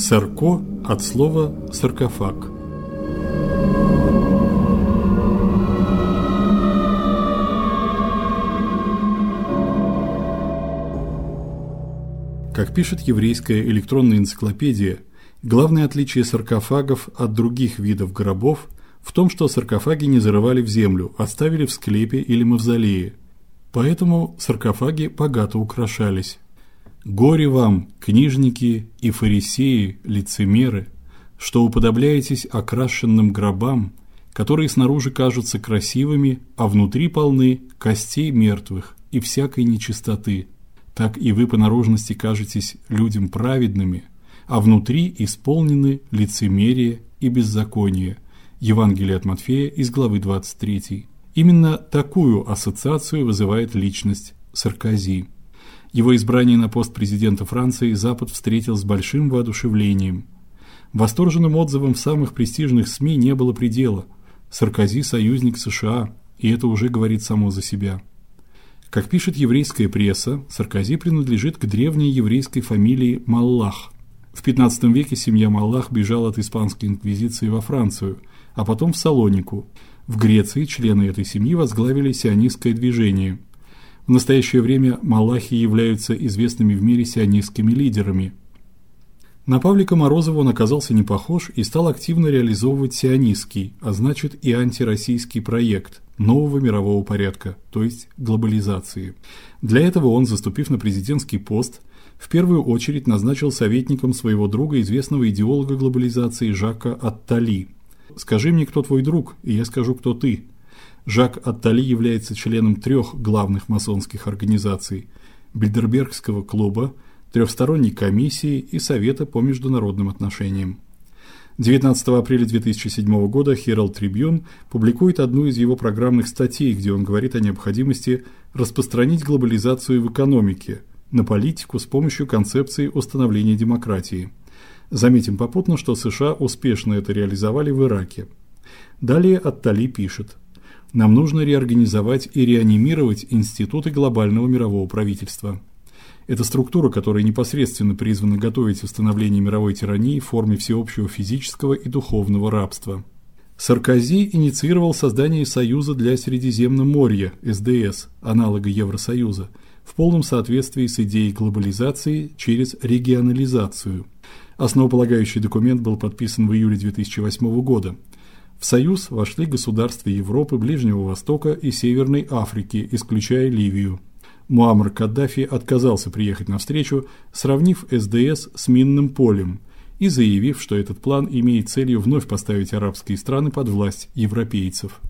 Сарко от слова саркофаг. Как пишет еврейская электронная энциклопедия, главное отличие саркофагов от других видов гробов в том, что саркофаги не зарывали в землю, оставили в склепе или мавзолее. Поэтому саркофаги богато украшались. Горе вам, книжники и фарисеи, лицемеры, что уподобляетесь окрашенным гробам, которые снаружи кажутся красивыми, а внутри полны костей мертвых и всякой нечистоты. Так и вы по наружности кажетесь людям праведными, а внутри исполнены лицемерие и беззаконие. Евангелие от Матфея из главы 23. Именно такую ассоциацию вызывает личность Саркози. Его избрание на пост президента Франции Запад встретил с большим воодушевлением. Восторженным отзывам в самых престижных СМИ не было предела. Саркози союзник США, и это уже говорит само за себя. Как пишет еврейская пресса, Саркози принадлежит к древней еврейской фамилии Маллах. В 15 веке семья Маллах бежала от испанской инквизиции во Францию, а потом в Салонику. В Греции члены этой семьи возглавили сионистское движение – в настоящее время малахи являются известными в мире сионистскими лидерами. На Павлика Морозова он оказался не похож и стал активно реализовывать сионистский, а значит и антироссийский проект нового мирового порядка, то есть глобализации. Для этого он, заступив на президентский пост, в первую очередь назначил советником своего друга, известного идеолога глобализации Жака Аттали. Скажи мне, кто твой друг, и я скажу, кто ты. Жак Аттали является членом трех главных масонских организаций: Бильдербергского клуба, трехсторонней комиссии и Совета по международным отношениям. 19 апреля 2007 года Herald Tribune публикует одну из его программных статей, где он говорит о необходимости распространить глобализацию в экономике на политику с помощью концепции установления демократии. Заметим попутно, что США успешно это реализовали в Ираке. Далее Аттали пишет: нам нужно реорганизовать и реанимировать институты глобального мирового правительства. Это структура, которая непосредственно призвана готовить установление мировой тирании в форме всеобщего физического и духовного рабства. Саркози инициировал создание Союза для Средиземноморья СДС, аналога Евросоюза, в полном соответствии с идеей глобализации через регионализацию. Основополагающий документ был подписан в июле 2008 года. В союз вошли государства Европы, Ближнего Востока и Северной Африки, исключая Ливию. Муаммар Каддафи отказался приехать на встречу, сравнив СДС с минным полем и заявив, что этот план имеет целью вновь поставить арабские страны под власть европейцев.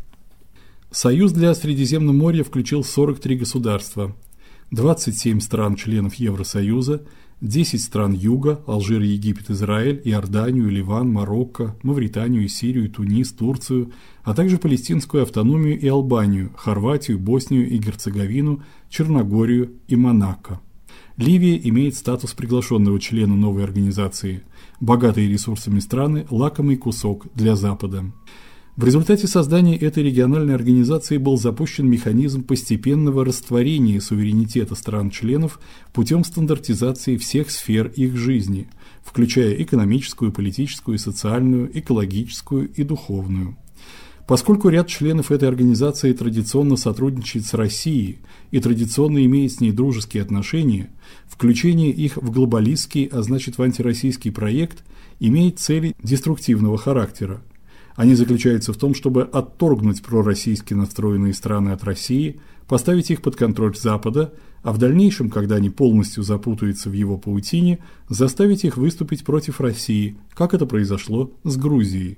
Союз для Средиземноморья включил 43 государства, 27 стран-членов Евросоюза, 10 стран Юга: Алжир, Египет, Израиль, Иорданию, Ливан, Марокко, Мавританию, Сирию, Тунис, Турцию, а также палестинскую автономию и Албанию, Хорватию, Боснию и Герцеговину, Черногорию и Монако. Ливия имеет статус приглашенного члена новой организации. Богатые ресурсами страны лакомый кусок для Запада. В результате создания этой региональной организации был запущен механизм постепенного растворения суверенитета стран-членов путем стандартизации всех сфер их жизни, включая экономическую, политическую, социальную, экологическую и духовную. Поскольку ряд членов этой организации традиционно сотрудничает с Россией и традиционно имеет с ней дружеские отношения, включение их в глобалистский, а значит в антироссийский проект имеет цели деструктивного характера они заключаются в том, чтобы отторгнуть пророссийски настроенные страны от России, поставить их под контроль Запада, а в дальнейшем, когда они полностью запутаются в его паутине, заставить их выступить против России, как это произошло с Грузией.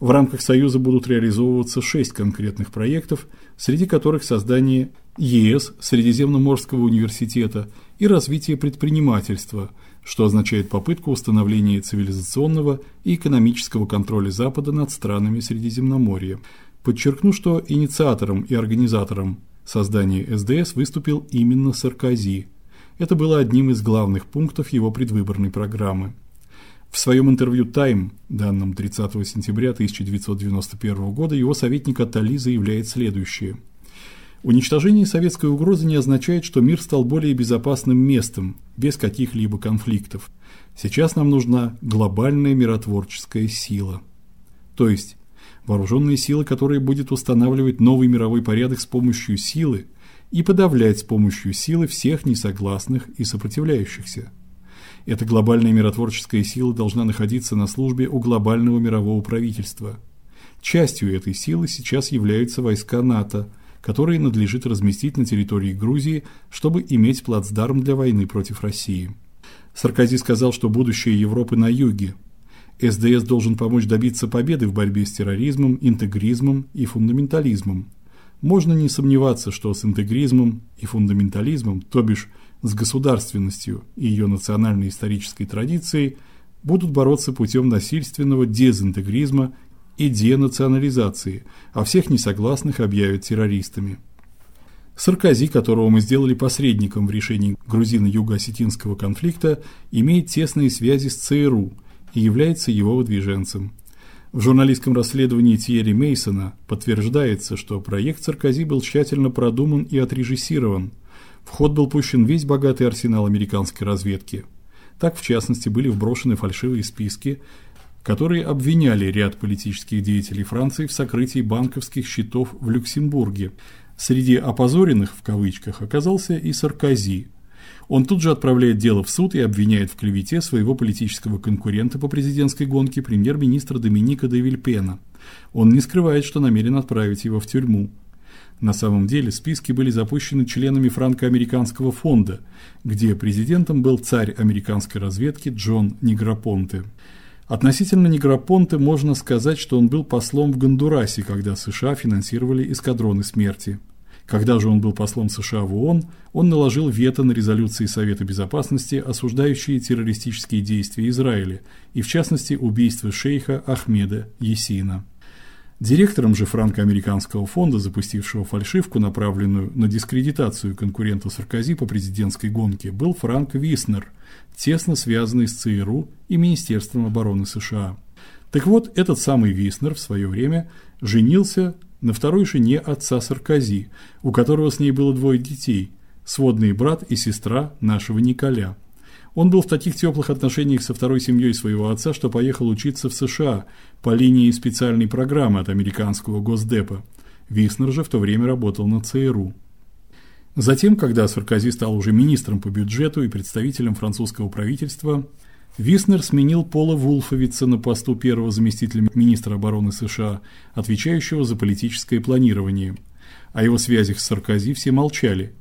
В рамках Союза будут реализовываться шесть конкретных проектов, среди которых создание ЕС, Средиземноморского университета и развитие предпринимательства – что означает попытку установления цивилизационного и экономического контроля Запада над странами Средиземноморья. Подчеркну, что инициатором и организатором создания СДС выступил именно Саркози. Это было одним из главных пунктов его предвыборной программы. В своем интервью Time, данном 30 сентября 1991 года, его советник Атали заявляет следующее: Уничтожение советской угрозы не означает, что мир стал более безопасным местом, без каких-либо конфликтов. Сейчас нам нужна глобальная миротворческая сила. То есть вооруженная сила, которая будет устанавливать новый мировой порядок с помощью силы и подавлять с помощью силы всех несогласных и сопротивляющихся. Эта глобальная миротворческая сила должна находиться на службе у глобального мирового правительства. Частью этой силы сейчас являются войска НАТО, которые надлежит разместить на территории Грузии, чтобы иметь плацдарм для войны против России. Саркози сказал, что будущее Европы на юге. СДС должен помочь добиться победы в борьбе с терроризмом, интегризмом и фундаментализмом. Можно не сомневаться, что с интегризмом и фундаментализмом, то бишь с государственностью и ее национальной исторической традицией, будут бороться путем насильственного дезинтегризма и денационализации, а всех несогласных объявят террористами. Саркози, которого мы сделали посредником в решении грузино-юго-осетинского конфликта, имеет тесные связи с ЦРУ и является его выдвиженцем. В журналистском расследовании Тьерри Мейсона подтверждается, что проект Саркози был тщательно продуман и отрежиссирован. В ход был пущен весь богатый арсенал американской разведки. Так, в частности, были вброшены фальшивые списки, которые обвиняли ряд политических деятелей Франции в сокрытии банковских счетов в Люксембурге. Среди опозоренных в кавычках оказался и Саркози. Он тут же отправляет дело в суд и обвиняет в клевете своего политического конкурента по президентской гонке премьер-министра Доминика де Вильпена. Он не скрывает, что намерен отправить его в тюрьму. На самом деле списки были запущены членами франко-американского фонда, где президентом был царь американской разведки Джон Негропонте. Относительно Негропонте можно сказать, что он был послом в Гондурасе, когда США финансировали эскадроны смерти. Когда же он был послом США в ООН, он наложил вето на резолюции Совета безопасности, осуждающие террористические действия Израиля, и в частности убийство шейха Ахмеда Есина. Директором же франко-американского фонда, запустившего фальшивку, направленную на дискредитацию конкурента Саркози по президентской гонке, был Франк Виснер, тесно связанный с ЦРУ и Министерством обороны США. Так вот, этот самый Виснер в свое время женился на второй жене отца Саркози, у которого с ней было двое детей – сводный брат и сестра нашего Николя – он был в таких теплых отношениях со второй семьей своего отца, что поехал учиться в США по линии специальной программы от американского Госдепа. Виснер же в то время работал на ЦРУ. Затем, когда Саркози стал уже министром по бюджету и представителем французского правительства, Виснер сменил Пола Вулфовица на посту первого заместителя министра обороны США, отвечающего за политическое планирование. О его связях с Саркози все молчали,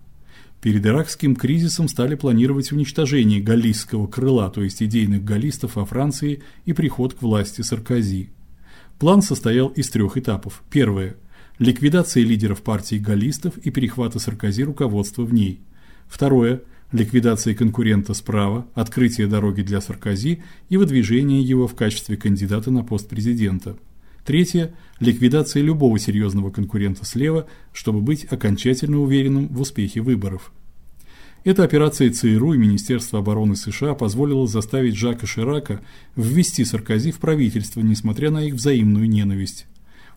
Перед иракским кризисом стали планировать уничтожение галлийского крыла, то есть идейных галлистов во Франции и приход к власти Саркози. План состоял из трех этапов. Первое ликвидация лидеров партии галлистов и перехвата Саркози руководства в ней. Второе ликвидация конкурента справа, открытие дороги для Саркози и выдвижение его в качестве кандидата на пост президента. Третье ликвидация любого серьезного конкурента слева, чтобы быть окончательно уверенным в успехе выборов. Эта операция ЦРУ и Министерства обороны США позволила заставить Жака Ширака ввести Саркози в правительство, несмотря на их взаимную ненависть.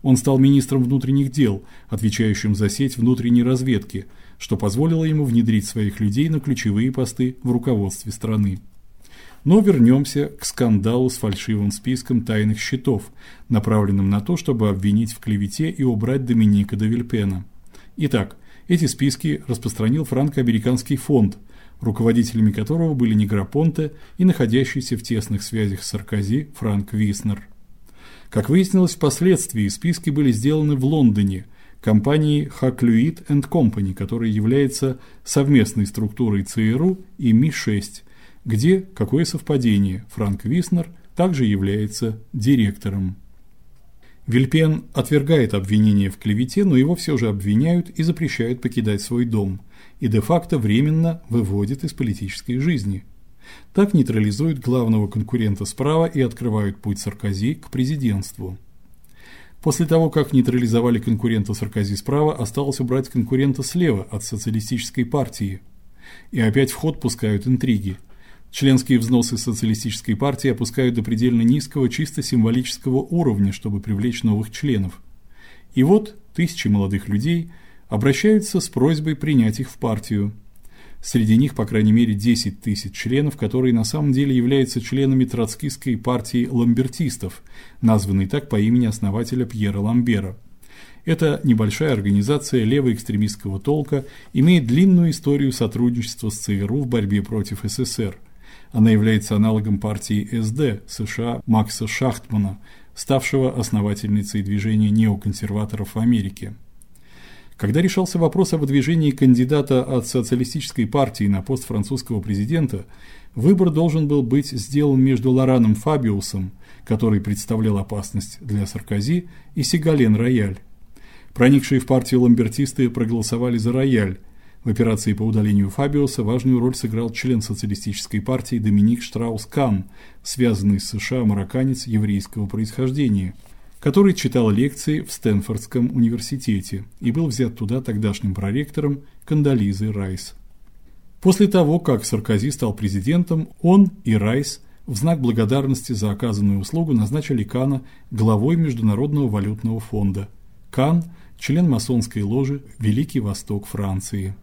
Он стал министром внутренних дел, отвечающим за сеть внутренней разведки, что позволило ему внедрить своих людей на ключевые посты в руководстве страны. Но вернемся к скандалу с фальшивым списком тайных счетов, направленным на то, чтобы обвинить в клевете и убрать Доминика де Вильпена. Итак, эти списки распространил франко-американский фонд, руководителями которого были Негропонте и находящийся в тесных связях с Саркози Франк Виснер. Как выяснилось впоследствии, списки были сделаны в Лондоне компанией Hacluit Company, которая является совместной структурой ЦРУ и Ми-6 где, какое совпадение, Франк Виснер также является директором. Вильпен отвергает обвинение в клевете, но его все же обвиняют и запрещают покидать свой дом, и де-факто временно выводят из политической жизни. Так нейтрализуют главного конкурента справа и открывают путь Саркози к президентству. После того, как нейтрализовали конкурента Саркози справа, осталось убрать конкурента слева от социалистической партии. И опять в ход пускают интриги – Членские взносы социалистической партии опускают до предельно низкого чисто символического уровня, чтобы привлечь новых членов. И вот тысячи молодых людей обращаются с просьбой принять их в партию. Среди них, по крайней мере, 10 тысяч членов, которые на самом деле являются членами троцкистской партии ламбертистов, названной так по имени основателя Пьера Ламбера. Эта небольшая организация левоэкстремистского толка имеет длинную историю сотрудничества с ЦРУ в борьбе против СССР. Она является аналогом партии СД США Макса Шахтмана, ставшего основательницей движения неоконсерваторов в Америке. Когда решался вопрос о выдвижении кандидата от социалистической партии на пост французского президента, выбор должен был быть сделан между Лораном Фабиусом, который представлял опасность для Саркози, и Сигален Рояль. Проникшие в партию ламбертисты проголосовали за Рояль. В операции по удалению Фабиуса важную роль сыграл член социалистической партии Доминик Штраус-Кан, связанный с США марокканец еврейского происхождения – который читал лекции в Стэнфордском университете и был взят туда тогдашним проректором Кандализой Райс. После того, как Саркози стал президентом, он и Райс в знак благодарности за оказанную услугу назначили Кана главой Международного валютного фонда. Кан член масонской ложи Великий Восток Франции.